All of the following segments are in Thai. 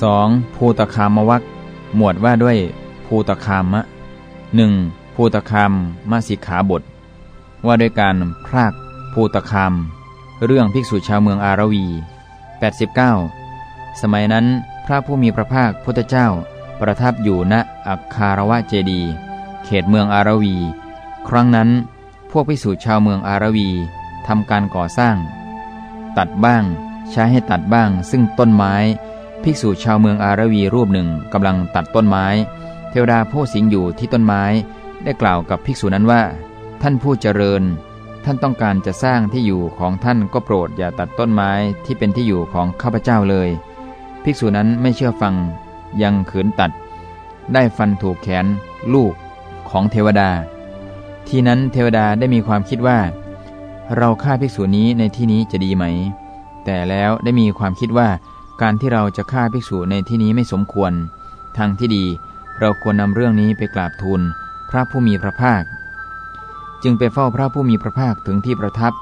2. ภูตคามวักหมวดว่าด้วยภูตคามะ 1. ภูตคามมาสิกขาบท ว่าด้วยการพรากภูตคาม เรื่องภิกษุชาวเมืองอารวี 89 สมัยนั้นพระผู้มีพระภาคพุทธเจ้าประทับอยู่ณอัคคารวะเจดี เขตเมืองอารวี ครั้งนั้น พวกภิกษุชาวเมืองอารวีทำการก่อสร้าง ตัดบ้าง ใช้ให้ตัดบ้างซึ่งต้นไม้ ภิกษุชาวเมืองอารวีรูปหนึ่งกำลังตัดต้นไม้ เทวดาผู้สิงอยู่ที่ต้นไม้ได้กล่าวกับภิกษุนั้นว่า ท่านผู้เจริญ ท่านต้องการจะสร้างที่อยู่ของท่านก็โปรดอย่าตัดต้นไม้ที่เป็นที่อยู่ของข้าพเจ้าเลย ภิกษุนั้นไม่เชื่อฟังยังขืนตัด ได้ฟันถูกแขน ลูกของเทวดา ทีนั้นเทวดาได้มีความคิดว่า เราฆ่าภิกษุนี้ในที่นี้จะดีไหม แต่แล้วได้มีความคิดว่า การที่เราจะฆ่าภิกษุในที่นี้ไม่สมควร ทางที่ดีเราควรนำเรื่องนี้ไปกราบทูลพระผู้มีพระภาค จึงไปเฝ้าพระผู้มีพระภาคถึงที่ประทับ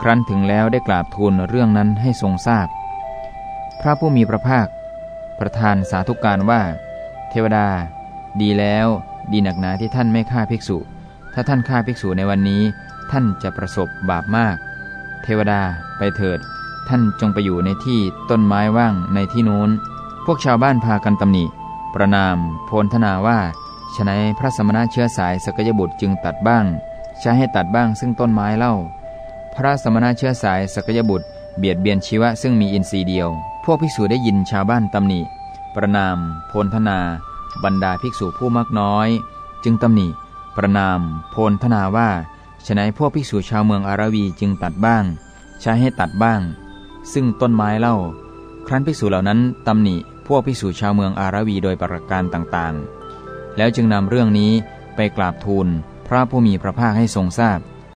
ครั้นถึงแล้วได้กราบทูลเรื่องนั้นให้ทรงทราบพพระผู้มีพระภาค ประทานสาธุการว่า เทวดา ดีแล้ว ดีหนักหนาที่ท่านไม่ฆ่าภิกษุ ถ้าท่านฆ่าภิกษุในวันนี้ ท่านจะประสบบาปมาก เทวดาไปเถิด ท่านจงไปอยู่ในที่ต้นไม้ว่างในที่นู้น พวกชาวบ้านพากันตำหนิ ประนาม โพลธนาว่าฉนัยพระสมณะเชื้อสายสกยบุตรจึงตัดบ้าง ใช้ให้ตัดบ้างซึ่งต้นไม้เล่า พระสมณะเชื้อสายสกยบุตร เบียดเบียนชีวะซึ่งมีอินทรีย์เดียว พวกภิกษุได้ยินชาวบ้านตำหนิ ประนาม โพลธนา บรรดาภิกษุผู้มากน้อย จึงตำหนิ ประนาม โพลธนาว่าฉนัยพวกภิกษุชาวเมืองอาราวีจึงตัดบ้าง ใช้ให้ตัดบ้าง ซึ่งต้นไม้เล่า ครั้นภิกษุเหล่านั้นตำหนิพวกภิกษุชาวเมืองอาราวีโดยประการต่างๆ แล้วจึงนำเรื่องนี้ไปกราบทูลพระผู้มีพระภาคให้ทรงทราบ